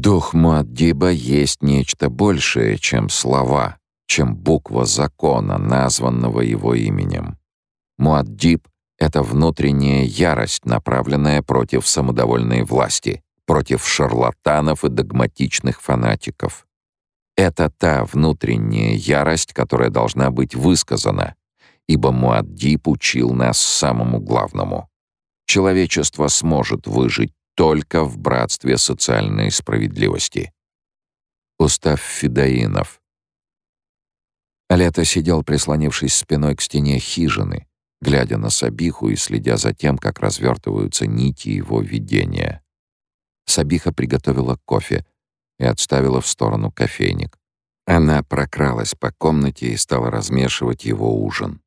дух Муаддиба есть нечто большее, чем слова, чем буква закона, названного его именем. Муаддиб — это внутренняя ярость, направленная против самодовольной власти, против шарлатанов и догматичных фанатиков. Это та внутренняя ярость, которая должна быть высказана, ибо Муаддиб учил нас самому главному. Человечество сможет выжить только в братстве социальной справедливости. Устав Федоинов. Лето сидел, прислонившись спиной к стене хижины, глядя на Сабиху и следя за тем, как развертываются нити его видения. Сабиха приготовила кофе и отставила в сторону кофейник. Она прокралась по комнате и стала размешивать его ужин.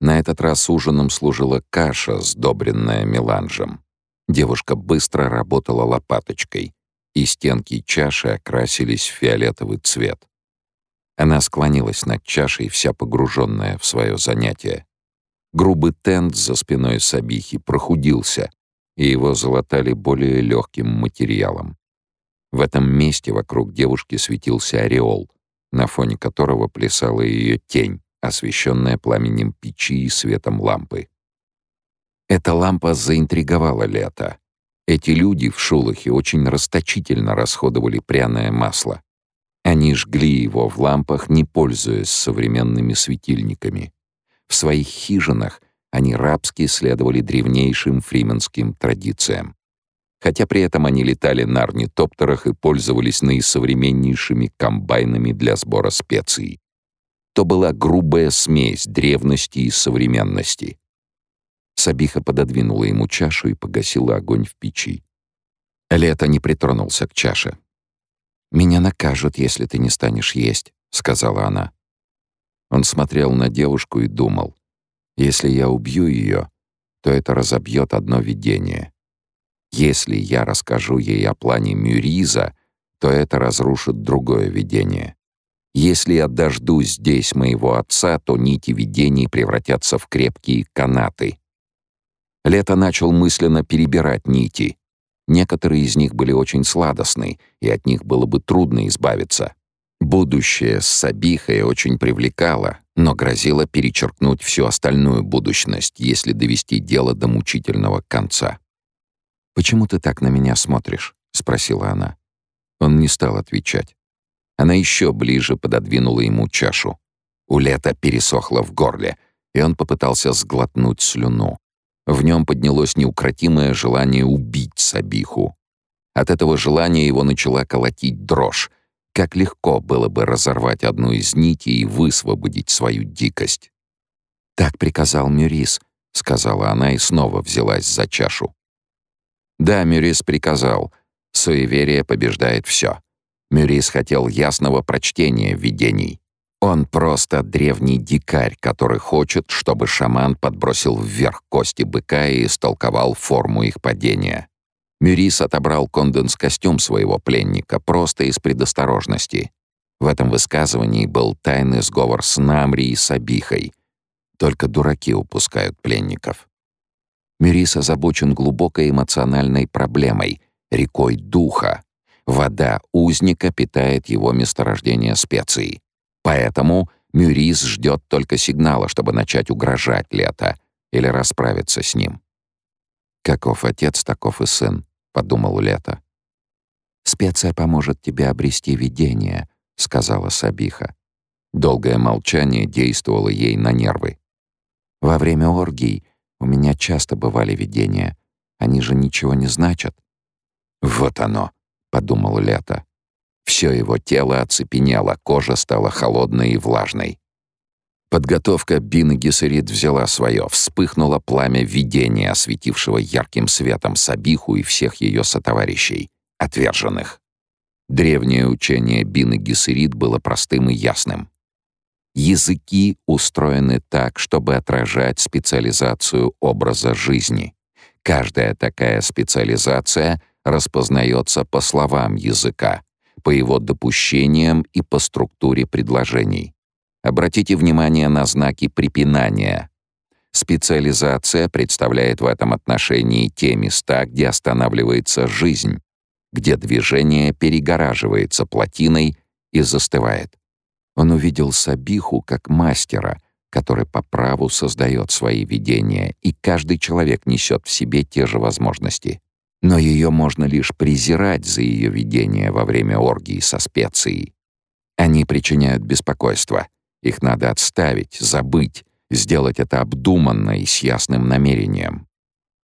На этот раз ужином служила каша, сдобренная меланжем. Девушка быстро работала лопаточкой, и стенки чаши окрасились в фиолетовый цвет. Она склонилась над чашей, вся погруженная в свое занятие. Грубый тент за спиной Сабихи прохудился, и его залатали более легким материалом. В этом месте вокруг девушки светился ореол, на фоне которого плясала ее тень, освещенная пламенем печи и светом лампы. Эта лампа заинтриговала Лето. Эти люди в Шулахе очень расточительно расходовали пряное масло. Они жгли его в лампах, не пользуясь современными светильниками. В своих хижинах они рабски следовали древнейшим фрименским традициям. Хотя при этом они летали на орнитоптерах и пользовались наисовременнейшими комбайнами для сбора специй. То была грубая смесь древности и современности. Сабиха пододвинула ему чашу и погасила огонь в печи. Лето не притронулся к чаше. «Меня накажут, если ты не станешь есть», — сказала она. Он смотрел на девушку и думал, «Если я убью ее, то это разобьет одно видение. Если я расскажу ей о плане Мюриза, то это разрушит другое видение. Если я дождусь здесь моего отца, то нити видений превратятся в крепкие канаты, Лето начал мысленно перебирать нити. Некоторые из них были очень сладостны, и от них было бы трудно избавиться. Будущее с Сабихой очень привлекало, но грозило перечеркнуть всю остальную будущность, если довести дело до мучительного конца. «Почему ты так на меня смотришь?» — спросила она. Он не стал отвечать. Она еще ближе пододвинула ему чашу. У Лета пересохло в горле, и он попытался сглотнуть слюну. В нем поднялось неукротимое желание убить Сабиху. От этого желания его начала колотить дрожь. Как легко было бы разорвать одну из нитей и высвободить свою дикость. «Так приказал Мюрис», — сказала она и снова взялась за чашу. «Да, Мюрис приказал. Суеверие побеждает все. Мюрис хотел ясного прочтения видений. Он просто древний дикарь, который хочет, чтобы шаман подбросил вверх кости быка и истолковал форму их падения. Мюрис отобрал конденс-костюм своего пленника просто из предосторожности. В этом высказывании был тайный сговор с Намри и Сабихой. Только дураки упускают пленников. Мюрис озабочен глубокой эмоциональной проблемой — рекой духа. Вода узника питает его месторождение специй. Поэтому Мюрис ждет только сигнала, чтобы начать угрожать Лето или расправиться с ним. «Каков отец, таков и сын», — подумал Лето. «Специя поможет тебе обрести видение», — сказала Сабиха. Долгое молчание действовало ей на нервы. «Во время оргий у меня часто бывали видения. Они же ничего не значат». «Вот оно», — подумал Лето. Все его тело оцепенело, кожа стала холодной и влажной. Подготовка Бины Гессерит взяла свое, вспыхнуло пламя видения, осветившего ярким светом Сабиху и всех ее сотоварищей, отверженных. Древнее учение Бины Гессерит было простым и ясным. Языки устроены так, чтобы отражать специализацию образа жизни. Каждая такая специализация распознается по словам языка, по его допущениям и по структуре предложений. Обратите внимание на знаки препинания. Специализация представляет в этом отношении те места, где останавливается жизнь. где движение перегораживается плотиной и застывает. Он увидел Сабиху как мастера, который по праву создает свои видения, и каждый человек несет в себе те же возможности. Но ее можно лишь презирать за ее видение во время оргии со специей. Они причиняют беспокойство. Их надо отставить, забыть, сделать это обдуманно и с ясным намерением.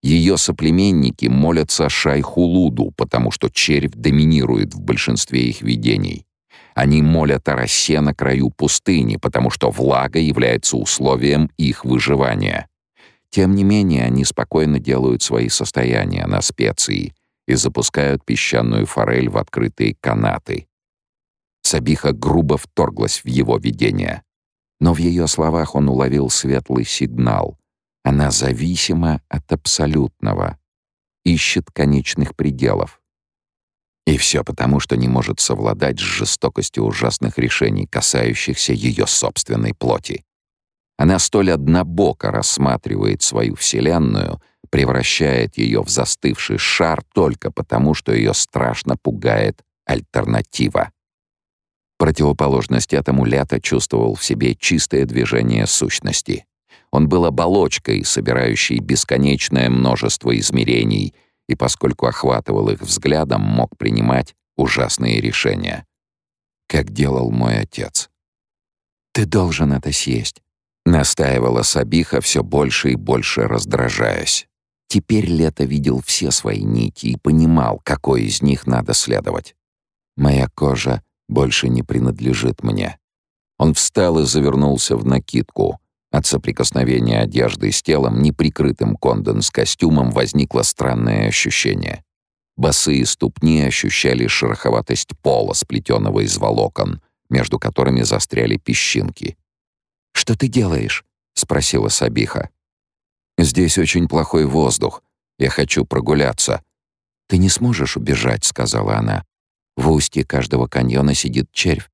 Ее соплеменники молятся Шайхулуду, потому что червь доминирует в большинстве их видений. Они молят о росе на краю пустыни, потому что влага является условием их выживания. Тем не менее, они спокойно делают свои состояния на специи и запускают песчаную форель в открытые канаты. Сабиха грубо вторглась в его видение. Но в ее словах он уловил светлый сигнал. Она зависима от абсолютного, ищет конечных пределов. И все потому, что не может совладать с жестокостью ужасных решений, касающихся ее собственной плоти. Она столь однобоко рассматривает свою Вселенную, превращает ее в застывший шар только потому, что ее страшно пугает альтернатива. Противоположность этому Лето чувствовал в себе чистое движение сущности. Он был оболочкой, собирающей бесконечное множество измерений, и поскольку охватывал их взглядом, мог принимать ужасные решения. Как делал мой отец. «Ты должен это съесть», Настаивала Сабиха, все больше и больше раздражаясь. Теперь Лето видел все свои нити и понимал, какой из них надо следовать. «Моя кожа больше не принадлежит мне». Он встал и завернулся в накидку. От соприкосновения одежды с телом, неприкрытым конденс-костюмом, возникло странное ощущение. Босые ступни ощущали шероховатость пола, сплетенного из волокон, между которыми застряли песчинки. «Что ты делаешь?» — спросила Сабиха. «Здесь очень плохой воздух. Я хочу прогуляться». «Ты не сможешь убежать», — сказала она. «В устье каждого каньона сидит червь.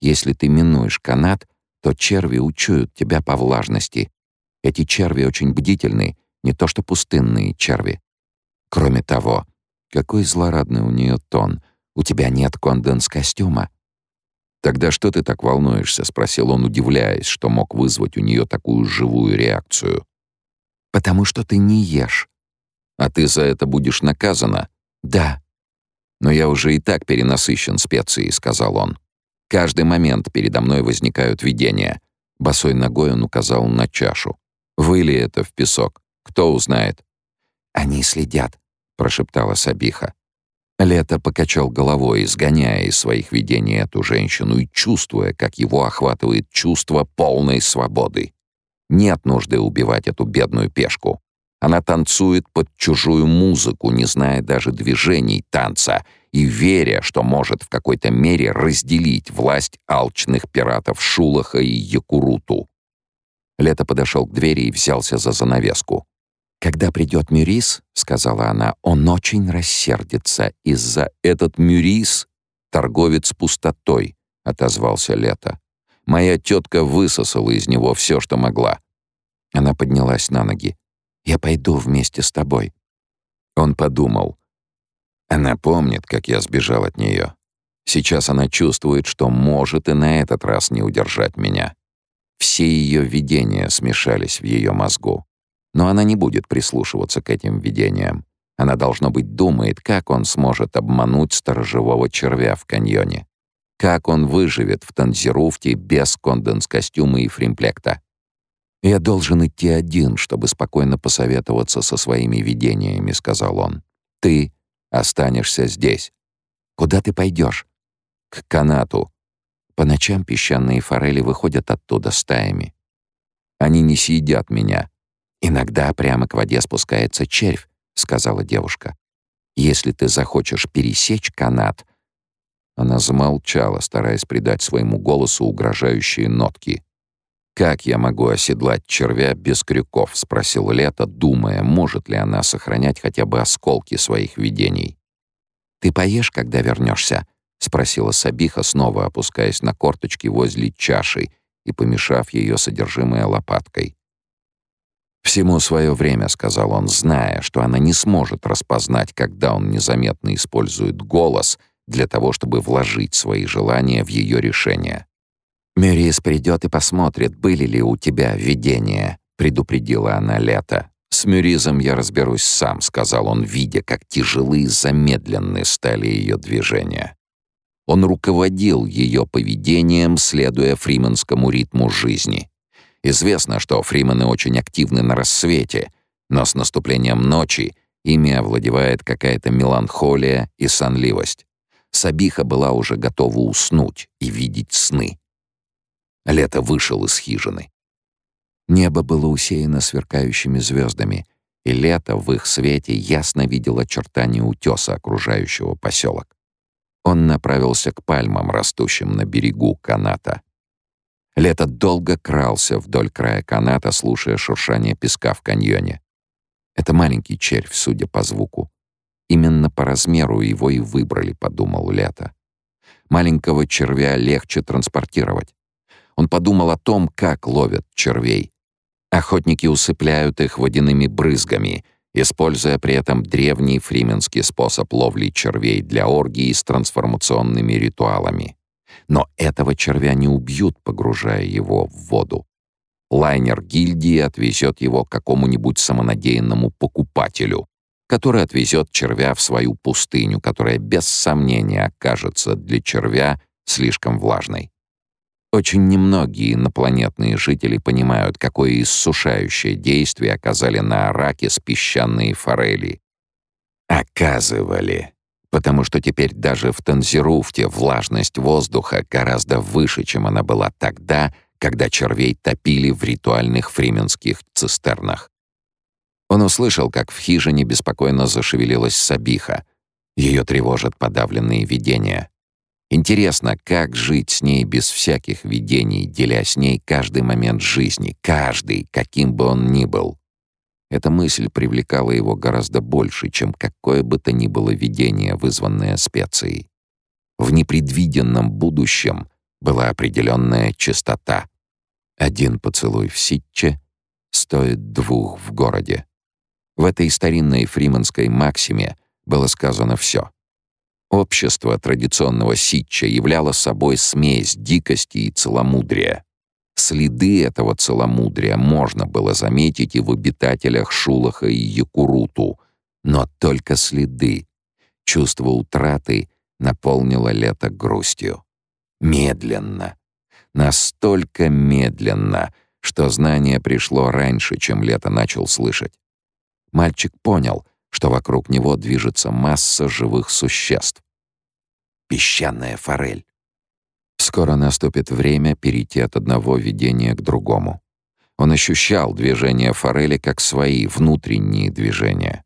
Если ты минуешь канат, то черви учуют тебя по влажности. Эти черви очень бдительны, не то что пустынные черви. Кроме того, какой злорадный у нее тон. У тебя нет конденс-костюма. «Тогда что ты так волнуешься?» — спросил он, удивляясь, что мог вызвать у нее такую живую реакцию. «Потому что ты не ешь». «А ты за это будешь наказана?» «Да». «Но я уже и так перенасыщен специей», — сказал он. «Каждый момент передо мной возникают видения». Босой ногой он указал на чашу. «Выли это в песок. Кто узнает?» «Они следят», — прошептала Сабиха. Лето покачал головой, изгоняя из своих видений эту женщину и чувствуя, как его охватывает чувство полной свободы. Нет нужды убивать эту бедную пешку. Она танцует под чужую музыку, не зная даже движений танца, и веря, что может в какой-то мере разделить власть алчных пиратов Шулаха и Якуруту. Лето подошел к двери и взялся за занавеску. «Когда придет Мюрис, — сказала она, — он очень рассердится из-за этот Мюрис — торговец пустотой», — отозвался Лето. «Моя тетка высосала из него все, что могла». Она поднялась на ноги. «Я пойду вместе с тобой». Он подумал. Она помнит, как я сбежал от нее. Сейчас она чувствует, что может и на этот раз не удержать меня. Все ее видения смешались в ее мозгу. Но она не будет прислушиваться к этим видениям. Она, должно быть, думает, как он сможет обмануть сторожевого червя в каньоне. Как он выживет в Танзеруфте без конденс-костюма и фримплекта. «Я должен идти один, чтобы спокойно посоветоваться со своими видениями», — сказал он. «Ты останешься здесь. Куда ты пойдешь?» «К канату. По ночам песчаные форели выходят оттуда стаями. Они не съедят меня, «Иногда прямо к воде спускается червь», — сказала девушка. «Если ты захочешь пересечь канат...» Она замолчала, стараясь придать своему голосу угрожающие нотки. «Как я могу оседлать червя без крюков?» — спросил Лето, думая, может ли она сохранять хотя бы осколки своих видений. «Ты поешь, когда вернешься? спросила Сабиха, снова опускаясь на корточки возле чаши и помешав ее содержимое лопаткой. «Всему свое время», — сказал он, зная, что она не сможет распознать, когда он незаметно использует голос для того, чтобы вложить свои желания в ее решение. «Мюрис придет и посмотрит, были ли у тебя видения», — предупредила она Лето. «С Мюризом я разберусь сам», — сказал он, видя, как тяжелые и замедленны стали ее движения. Он руководил ее поведением, следуя фриманскому ритму жизни. Известно, что фримены очень активны на рассвете, но с наступлением ночи ими овладевает какая-то меланхолия и сонливость. Сабиха была уже готова уснуть и видеть сны. Лето вышел из хижины. Небо было усеяно сверкающими звездами, и лето в их свете ясно видел очертания утеса, окружающего поселок. Он направился к пальмам, растущим на берегу каната. Лето долго крался вдоль края каната, слушая шуршание песка в каньоне. Это маленький червь, судя по звуку. Именно по размеру его и выбрали, подумал Лето. Маленького червя легче транспортировать. Он подумал о том, как ловят червей. Охотники усыпляют их водяными брызгами, используя при этом древний фрименский способ ловли червей для оргии с трансформационными ритуалами. Но этого червя не убьют, погружая его в воду. Лайнер гильдии отвезет его к какому-нибудь самонадеянному покупателю, который отвезет червя в свою пустыню, которая без сомнения окажется для червя слишком влажной. Очень немногие инопланетные жители понимают, какое иссушающее действие оказали на Аракис песчаные форели. Оказывали. Потому что теперь даже в Танзеруфте влажность воздуха гораздо выше, чем она была тогда, когда червей топили в ритуальных фрименских цистернах. Он услышал, как в хижине беспокойно зашевелилась Сабиха. Ее тревожат подавленные видения. Интересно, как жить с ней без всяких видений, деля с ней каждый момент жизни, каждый, каким бы он ни был. Эта мысль привлекала его гораздо больше, чем какое бы то ни было видение, вызванное специей. В непредвиденном будущем была определенная чистота. Один поцелуй в Ситче стоит двух в городе. В этой старинной фриманской максиме было сказано все — Общество традиционного ситча являло собой смесь дикости и целомудрия. Следы этого целомудрия можно было заметить и в обитателях Шулаха и Якуруту, но только следы. Чувство утраты наполнило лето грустью. Медленно. Настолько медленно, что знание пришло раньше, чем лето начал слышать. Мальчик понял, что вокруг него движется масса живых существ. Песчаная форель. Скоро наступит время перейти от одного видения к другому. Он ощущал движения форели как свои внутренние движения.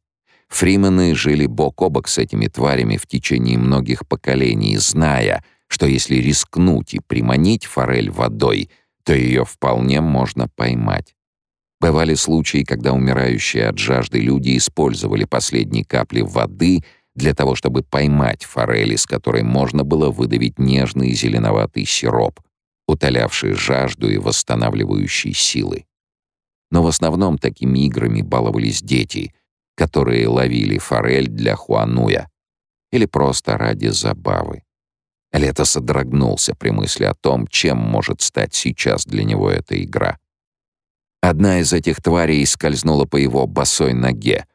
Фримены жили бок о бок с этими тварями в течение многих поколений, зная, что если рискнуть и приманить форель водой, то ее вполне можно поймать. Бывали случаи, когда умирающие от жажды люди использовали последние капли воды для того, чтобы поймать форель, из которой можно было выдавить нежный зеленоватый сироп, утолявший жажду и восстанавливающий силы. Но в основном такими играми баловались дети, которые ловили форель для хуануя или просто ради забавы. Лето содрогнулся при мысли о том, чем может стать сейчас для него эта игра — Одна из этих тварей скользнула по его босой ноге.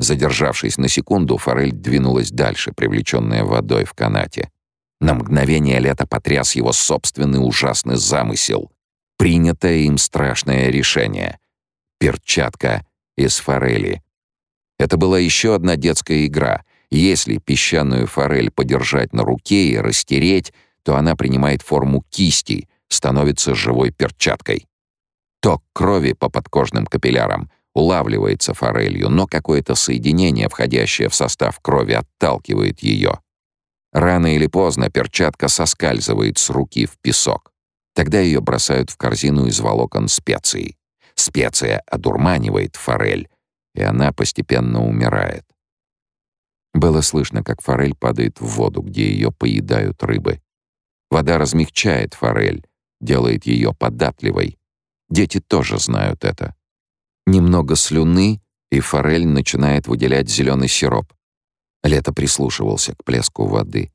Задержавшись на секунду, форель двинулась дальше, привлеченная водой в канате. На мгновение лето потряс его собственный ужасный замысел. Принятое им страшное решение. Перчатка из форели. Это была еще одна детская игра. Если песчаную форель подержать на руке и растереть, то она принимает форму кисти, становится живой перчаткой. Ток крови по подкожным капиллярам улавливается форелью, но какое-то соединение, входящее в состав крови, отталкивает ее. Рано или поздно перчатка соскальзывает с руки в песок. Тогда ее бросают в корзину из волокон специй. Специя одурманивает форель, и она постепенно умирает. Было слышно, как форель падает в воду, где ее поедают рыбы. Вода размягчает форель, делает ее податливой, Дети тоже знают это. Немного слюны, и форель начинает выделять зеленый сироп. Лето прислушивался к плеску воды.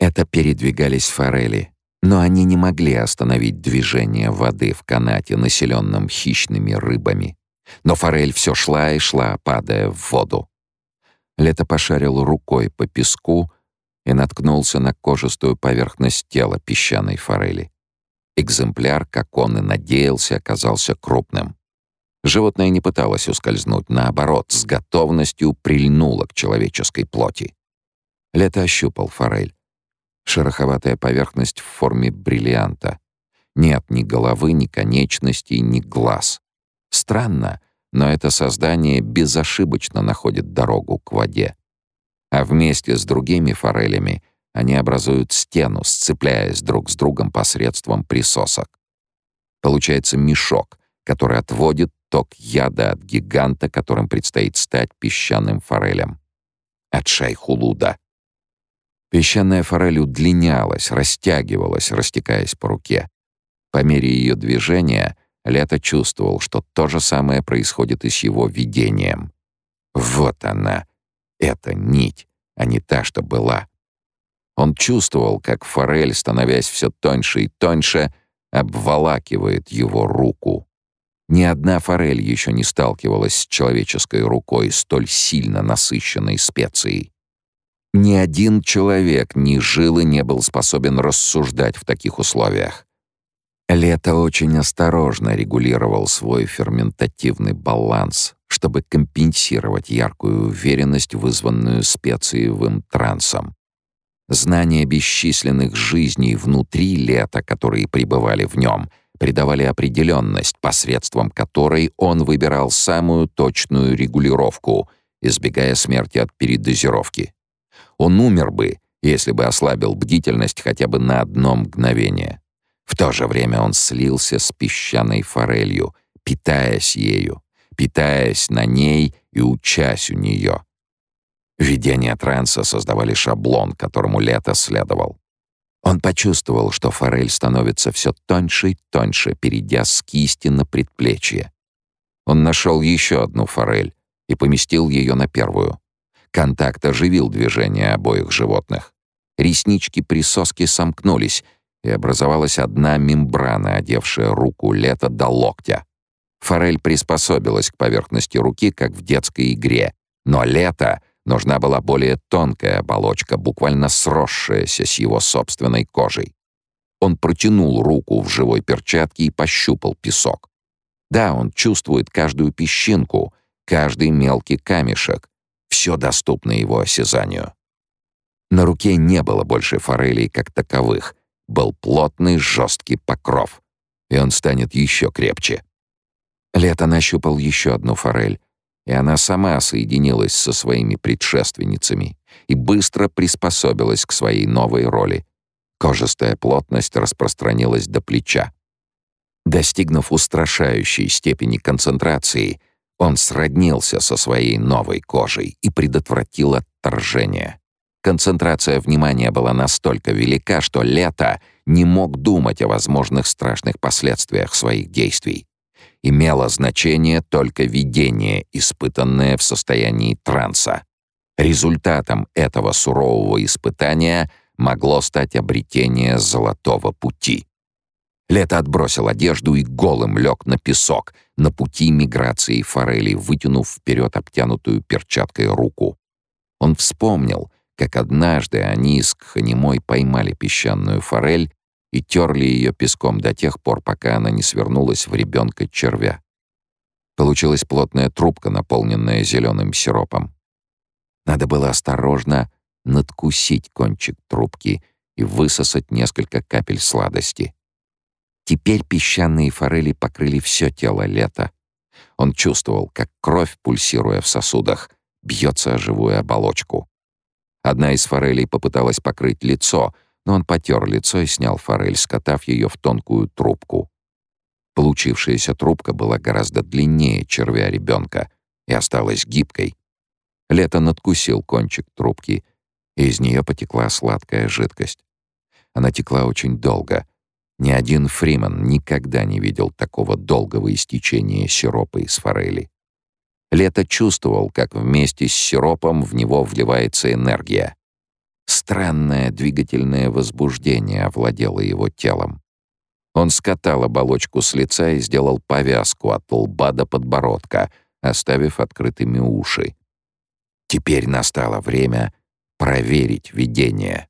Это передвигались форели, но они не могли остановить движение воды в канате, населенном хищными рыбами. Но форель все шла и шла, падая в воду. Лето пошарил рукой по песку и наткнулся на кожистую поверхность тела песчаной форели. Экземпляр, как он и надеялся, оказался крупным. Животное не пыталось ускользнуть, наоборот, с готовностью прильнуло к человеческой плоти. Лето ощупал форель. Шероховатая поверхность в форме бриллианта. Нет ни головы, ни конечностей, ни глаз. Странно, но это создание безошибочно находит дорогу к воде. А вместе с другими форелями они образуют стену, сцепляясь друг с другом посредством присосок. Получается мешок, который отводит ток яда от гиганта, которым предстоит стать песчаным форелем. От шайхулуда. Песчаная форель удлинялась, растягивалась, растекаясь по руке. По мере ее движения Лето чувствовал, что то же самое происходит и с его видением. Вот она, эта нить, а не та, что была. Он чувствовал, как форель, становясь все тоньше и тоньше, обволакивает его руку. Ни одна форель еще не сталкивалась с человеческой рукой, столь сильно насыщенной специей. Ни один человек ни жил и не был способен рассуждать в таких условиях. Лето очень осторожно регулировал свой ферментативный баланс, чтобы компенсировать яркую уверенность, вызванную специевым трансом. Знания бесчисленных жизней внутри лета, которые пребывали в нем, придавали определенность, посредством которой он выбирал самую точную регулировку, избегая смерти от передозировки. Он умер бы, если бы ослабил бдительность хотя бы на одно мгновение. В то же время он слился с песчаной форелью, питаясь ею, питаясь на ней и учась у нее. Видения транса создавали шаблон, которому лето следовал. Он почувствовал, что форель становится все тоньше и тоньше, перейдя с кисти на предплечье. Он нашел еще одну форель и поместил ее на первую. Контакт оживил движение обоих животных. Реснички присоски сомкнулись, и образовалась одна мембрана, одевшая руку лета до локтя. Форель приспособилась к поверхности руки, как в детской игре, но лето нужна была более тонкая оболочка, буквально сросшаяся с его собственной кожей. Он протянул руку в живой перчатке и пощупал песок. Да, он чувствует каждую песчинку, каждый мелкий камешек. Все доступно его осязанию. На руке не было больше форелей как таковых — был плотный жесткий покров, и он станет еще крепче. Лето нащупал еще одну форель, и она сама соединилась со своими предшественницами и быстро приспособилась к своей новой роли. Кожистая плотность распространилась до плеча. Достигнув устрашающей степени концентрации, он сроднился со своей новой кожей и предотвратил отторжение. Концентрация внимания была настолько велика, что Лето не мог думать о возможных страшных последствиях своих действий. Имело значение только видение, испытанное в состоянии транса. Результатом этого сурового испытания могло стать обретение золотого пути. Лето отбросил одежду и голым лег на песок на пути миграции форели, вытянув вперед обтянутую перчаткой руку. Он вспомнил, как однажды они с Кханимой поймали песчаную форель и терли ее песком до тех пор, пока она не свернулась в ребенка червя. Получилась плотная трубка, наполненная зеленым сиропом. Надо было осторожно надкусить кончик трубки и высосать несколько капель сладости. Теперь песчаные форели покрыли все тело лета. Он чувствовал, как кровь, пульсируя в сосудах, бьется о живую оболочку. Одна из форелей попыталась покрыть лицо, но он потер лицо и снял форель, скатав ее в тонкую трубку. Получившаяся трубка была гораздо длиннее червя ребенка и осталась гибкой. Лето надкусил кончик трубки, и из нее потекла сладкая жидкость. Она текла очень долго, Ни один Фриман никогда не видел такого долгого истечения сиропа из форели. Лето чувствовал, как вместе с сиропом в него вливается энергия. Странное двигательное возбуждение овладело его телом. Он скатал оболочку с лица и сделал повязку от лба до подбородка, оставив открытыми уши. Теперь настало время проверить видение.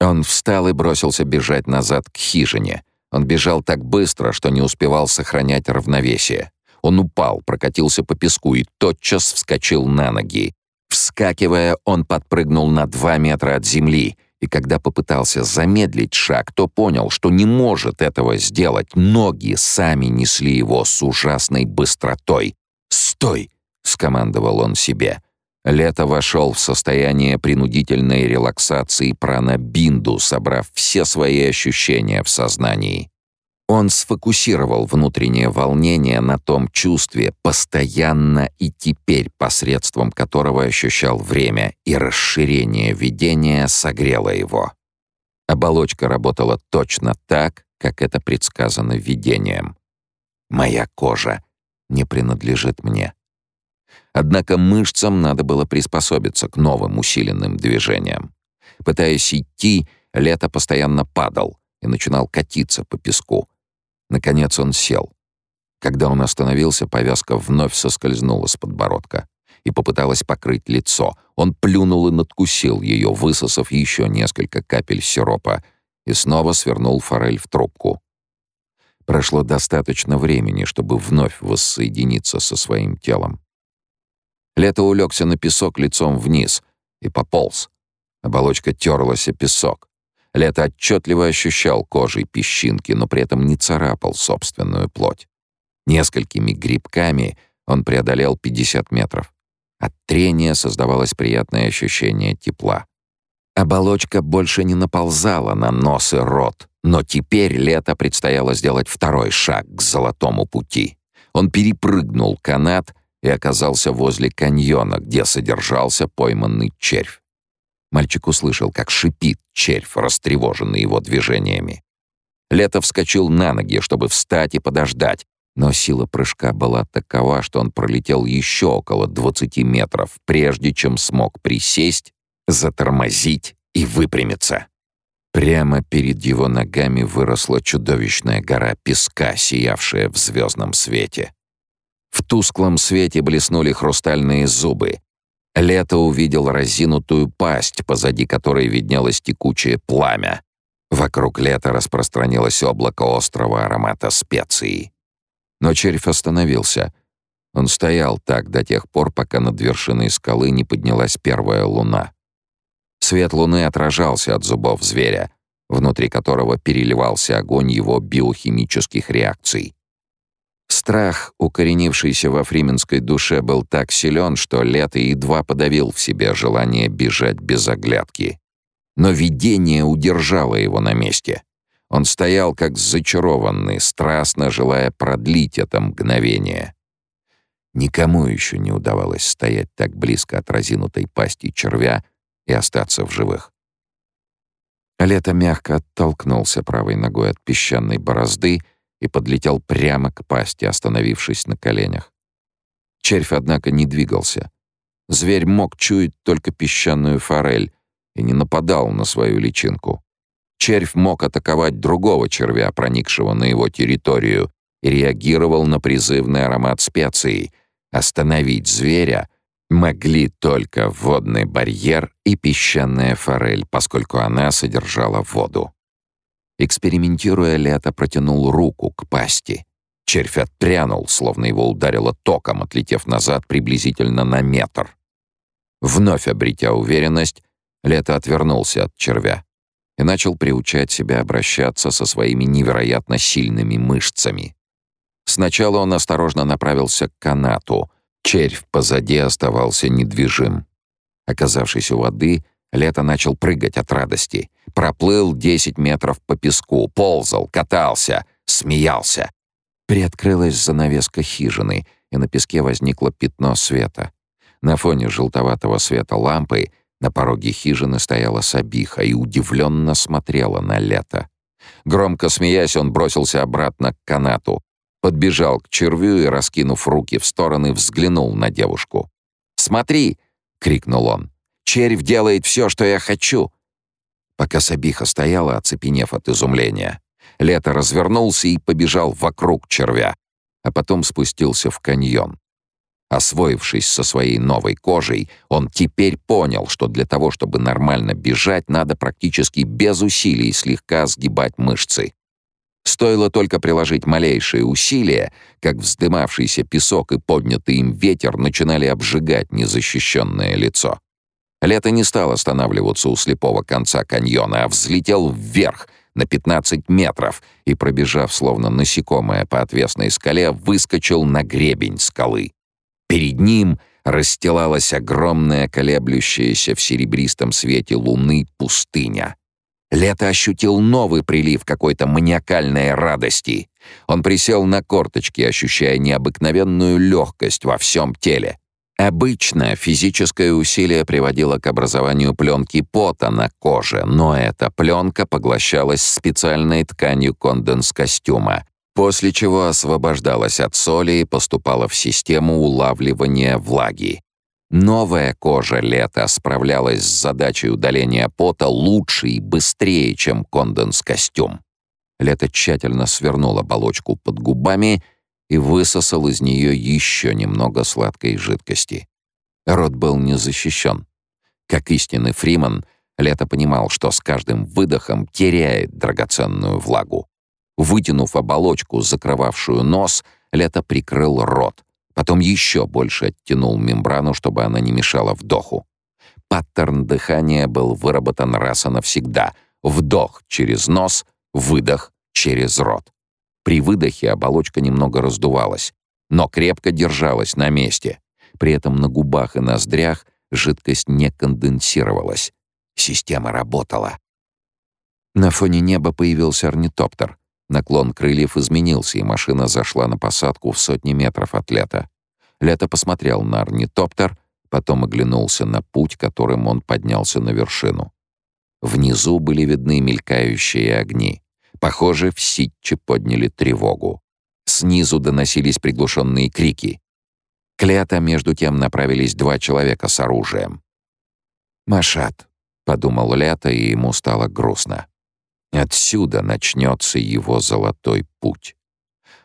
Он встал и бросился бежать назад к хижине. Он бежал так быстро, что не успевал сохранять равновесие. Он упал, прокатился по песку и тотчас вскочил на ноги. Вскакивая, он подпрыгнул на два метра от земли, и когда попытался замедлить шаг, то понял, что не может этого сделать. Ноги сами несли его с ужасной быстротой. «Стой!» — скомандовал он себе. Лето вошел в состояние принудительной релаксации пранабинду, собрав все свои ощущения в сознании. Он сфокусировал внутреннее волнение на том чувстве, постоянно и теперь посредством которого ощущал время, и расширение видения согрело его. Оболочка работала точно так, как это предсказано видением. «Моя кожа не принадлежит мне». Однако мышцам надо было приспособиться к новым усиленным движениям. Пытаясь идти, Лето постоянно падал и начинал катиться по песку. Наконец он сел. Когда он остановился, повязка вновь соскользнула с подбородка и попыталась покрыть лицо. Он плюнул и надкусил ее, высосав еще несколько капель сиропа, и снова свернул форель в трубку. Прошло достаточно времени, чтобы вновь воссоединиться со своим телом. Лето улегся на песок лицом вниз и пополз. Оболочка терлась о песок. Лето отчетливо ощущал кожей песчинки, но при этом не царапал собственную плоть. Несколькими грибками он преодолел 50 метров. От трения создавалось приятное ощущение тепла. Оболочка больше не наползала на нос и рот, но теперь лето предстояло сделать второй шаг к золотому пути. Он перепрыгнул канат и оказался возле каньона, где содержался пойманный червь. Мальчик услышал, как шипит червь, растревоженный его движениями. Лето вскочил на ноги, чтобы встать и подождать, но сила прыжка была такова, что он пролетел еще около 20 метров, прежде чем смог присесть, затормозить и выпрямиться. Прямо перед его ногами выросла чудовищная гора песка, сиявшая в звездном свете. В тусклом свете блеснули хрустальные зубы. Лето увидел разинутую пасть, позади которой виднелось текучее пламя. Вокруг лета распространилось облако острого аромата специй. Но червь остановился. Он стоял так до тех пор, пока над вершиной скалы не поднялась первая луна. Свет луны отражался от зубов зверя, внутри которого переливался огонь его биохимических реакций. Страх, укоренившийся во фрименской душе, был так силен, что Лето едва подавил в себе желание бежать без оглядки. Но видение удержало его на месте. Он стоял как зачарованный, страстно желая продлить это мгновение. Никому еще не удавалось стоять так близко от разинутой пасти червя и остаться в живых. Лето мягко оттолкнулся правой ногой от песчаной борозды и подлетел прямо к пасти, остановившись на коленях. Червь, однако, не двигался. Зверь мог чуять только песчаную форель и не нападал на свою личинку. Червь мог атаковать другого червя, проникшего на его территорию, и реагировал на призывный аромат специй. Остановить зверя могли только водный барьер и песчаная форель, поскольку она содержала воду. Экспериментируя, Лето протянул руку к пасти. Червь отпрянул, словно его ударило током, отлетев назад приблизительно на метр. Вновь обретя уверенность, Лето отвернулся от червя и начал приучать себя обращаться со своими невероятно сильными мышцами. Сначала он осторожно направился к канату. Червь позади оставался недвижим. Оказавшись у воды, Лето начал прыгать от радости. Проплыл 10 метров по песку, ползал, катался, смеялся. Приоткрылась занавеска хижины, и на песке возникло пятно света. На фоне желтоватого света лампы на пороге хижины стояла Сабиха и удивленно смотрела на лето. Громко смеясь, он бросился обратно к канату, подбежал к червю и, раскинув руки в стороны, взглянул на девушку. «Смотри!» — крикнул он. «Червь делает все, что я хочу!» Пока Сабиха стояла, оцепенев от изумления, Лето развернулся и побежал вокруг червя, а потом спустился в каньон. Освоившись со своей новой кожей, он теперь понял, что для того, чтобы нормально бежать, надо практически без усилий слегка сгибать мышцы. Стоило только приложить малейшие усилия, как вздымавшийся песок и поднятый им ветер начинали обжигать незащищенное лицо. Лето не стал останавливаться у слепого конца каньона, а взлетел вверх на 15 метров и, пробежав словно насекомое по отвесной скале, выскочил на гребень скалы. Перед ним расстилалась огромная колеблющаяся в серебристом свете луны пустыня. Лето ощутил новый прилив какой-то маниакальной радости. Он присел на корточки, ощущая необыкновенную легкость во всем теле. Обычно физическое усилие приводило к образованию пленки пота на коже, но эта пленка поглощалась специальной тканью конденс-костюма, после чего освобождалась от соли и поступала в систему улавливания влаги. Новая кожа лета справлялась с задачей удаления пота лучше и быстрее, чем конденс-костюм. Лето тщательно свернул оболочку под губами и высосал из нее еще немного сладкой жидкости. Рот был не защищен. Как истинный фриман, Лето понимал, что с каждым выдохом теряет драгоценную влагу. Вытянув оболочку, закрывавшую нос, Лето прикрыл рот. Потом еще больше оттянул мембрану, чтобы она не мешала вдоху. Паттерн дыхания был выработан раз и навсегда. Вдох через нос, выдох через рот. При выдохе оболочка немного раздувалась, но крепко держалась на месте. При этом на губах и ноздрях жидкость не конденсировалась. Система работала. На фоне неба появился орнитоптер. Наклон крыльев изменился, и машина зашла на посадку в сотни метров от Лета. Лето посмотрел на орнитоптер, потом оглянулся на путь, которым он поднялся на вершину. Внизу были видны мелькающие огни. Похоже, в Ситче подняли тревогу. Снизу доносились приглушенные крики. К Лето между тем направились два человека с оружием. «Машат», — подумал Лето, и ему стало грустно. Отсюда начнется его золотой путь.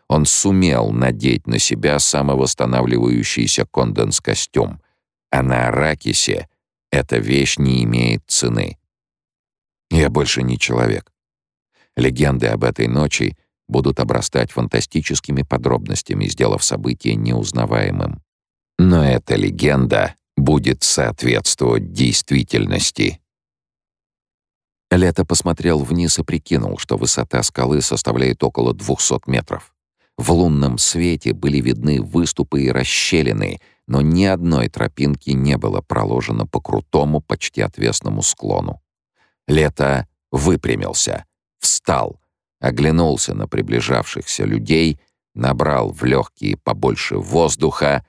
Он сумел надеть на себя самовосстанавливающийся конденс-костюм, а на Аракисе эта вещь не имеет цены. Я больше не человек. Легенды об этой ночи будут обрастать фантастическими подробностями, сделав событие неузнаваемым. Но эта легенда будет соответствовать действительности. Лето посмотрел вниз и прикинул, что высота скалы составляет около 200 метров. В лунном свете были видны выступы и расщелины, но ни одной тропинки не было проложено по крутому, почти отвесному склону. Лето выпрямился, встал, оглянулся на приближавшихся людей, набрал в легкие побольше воздуха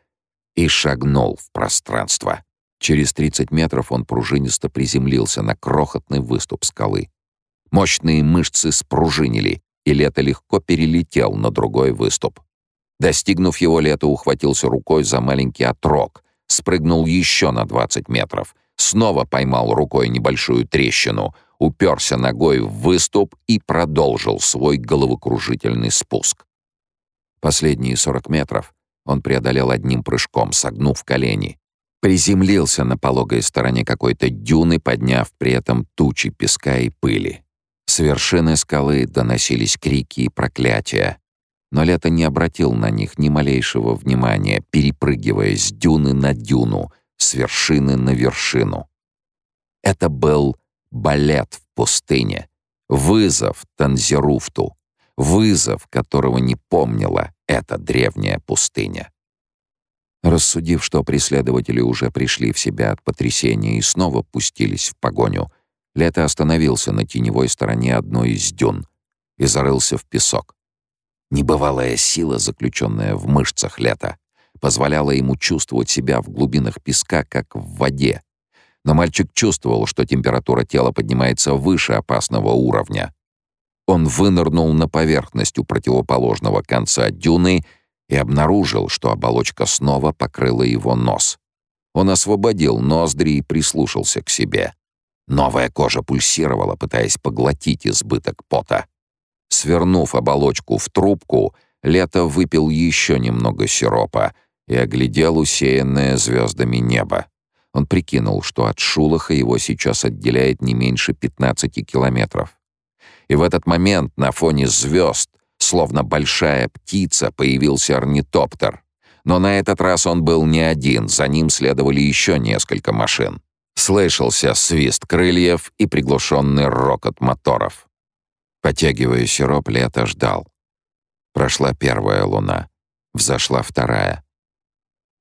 и шагнул в пространство. Через 30 метров он пружинисто приземлился на крохотный выступ скалы. Мощные мышцы спружинили, и Лето легко перелетел на другой выступ. Достигнув его, Лето ухватился рукой за маленький отрог, спрыгнул еще на 20 метров, снова поймал рукой небольшую трещину, уперся ногой в выступ и продолжил свой головокружительный спуск. Последние 40 метров он преодолел одним прыжком, согнув колени, приземлился на пологой стороне какой-то дюны, подняв при этом тучи песка и пыли. С вершины скалы доносились крики и проклятия. Но Лето не обратил на них ни малейшего внимания, перепрыгивая с дюны на дюну, с вершины на вершину. Это был балет в пустыне, вызов Танзеруфту, вызов, которого не помнила эта древняя пустыня. Рассудив, что преследователи уже пришли в себя от потрясения и снова пустились в погоню, Лето остановился на теневой стороне одной из дюн и зарылся в песок. Небывалая сила, заключенная в мышцах Лета, позволяла ему чувствовать себя в глубинах песка, как в воде. Но мальчик чувствовал, что температура тела поднимается выше опасного уровня. Он вынырнул на поверхность у противоположного конца дюны и обнаружил, что оболочка снова покрыла его нос. Он освободил ноздри и прислушался к себе. Новая кожа пульсировала, пытаясь поглотить избыток пота. Свернув оболочку в трубку, Лето выпил еще немного сиропа и оглядел усеянное звездами небо. Он прикинул, что от Шулаха его сейчас отделяет не меньше 15 километров. И в этот момент на фоне звезд, словно большая птица, появился орнитоптер. Но на этот раз он был не один, за ним следовали еще несколько машин. Слышался свист крыльев и приглушенный рокот моторов. Потягивая сироп, лето ждал. Прошла первая луна, взошла вторая.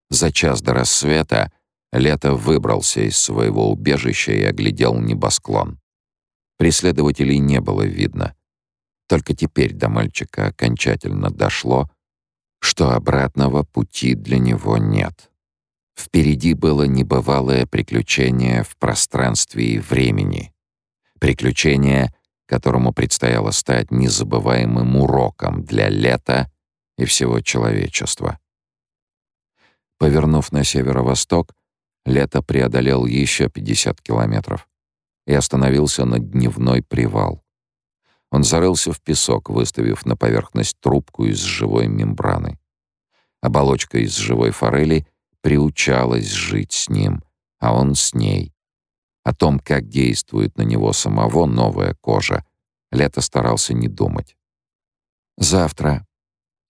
За час до рассвета Лето выбрался из своего убежища и оглядел небосклон. Преследователей не было видно. Только теперь до мальчика окончательно дошло, что обратного пути для него нет. Впереди было небывалое приключение в пространстве и времени. Приключение, которому предстояло стать незабываемым уроком для лета и всего человечества. Повернув на северо-восток, Лето преодолел еще 50 километров и остановился на дневной привал. Он зарылся в песок, выставив на поверхность трубку из живой мембраны. Оболочка из живой форели приучалась жить с ним, а он с ней. О том, как действует на него самого новая кожа, Лето старался не думать. «Завтра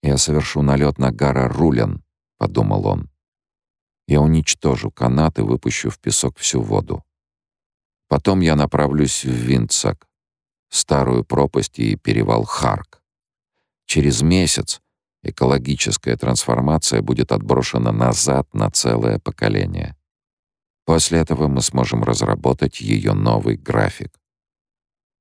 я совершу налет на Гара Рулен», — подумал он. Я уничтожу канат и выпущу в песок всю воду. Потом я направлюсь в Винцак, старую пропасть и перевал Харк. Через месяц экологическая трансформация будет отброшена назад на целое поколение. После этого мы сможем разработать ее новый график.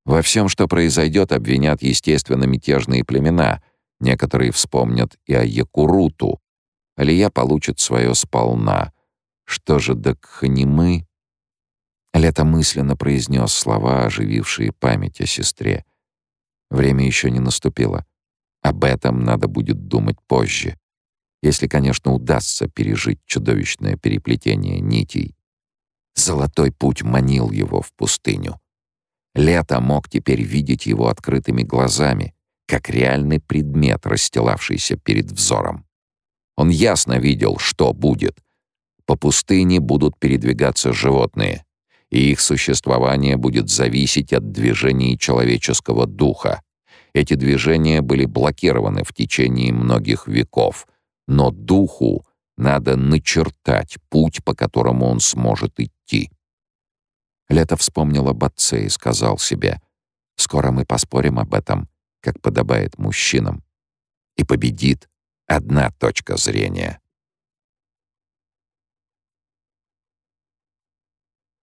Во всем, что произойдет, обвинят, естественно, мятежные племена. Некоторые вспомнят и о Якуруту, Алия получит свое сполна. Что же до Кханимы? Лето мысленно произнес слова, оживившие память о сестре. Время еще не наступило. Об этом надо будет думать позже. Если, конечно, удастся пережить чудовищное переплетение нитей. Золотой путь манил его в пустыню. Лето мог теперь видеть его открытыми глазами, как реальный предмет, расстилавшийся перед взором. Он ясно видел, что будет. По пустыне будут передвигаться животные, и их существование будет зависеть от движений человеческого духа. Эти движения были блокированы в течение многих веков, но духу надо начертать путь, по которому он сможет идти. Лето вспомнил об отце и сказал себе, «Скоро мы поспорим об этом, как подобает мужчинам, и победит одна точка зрения.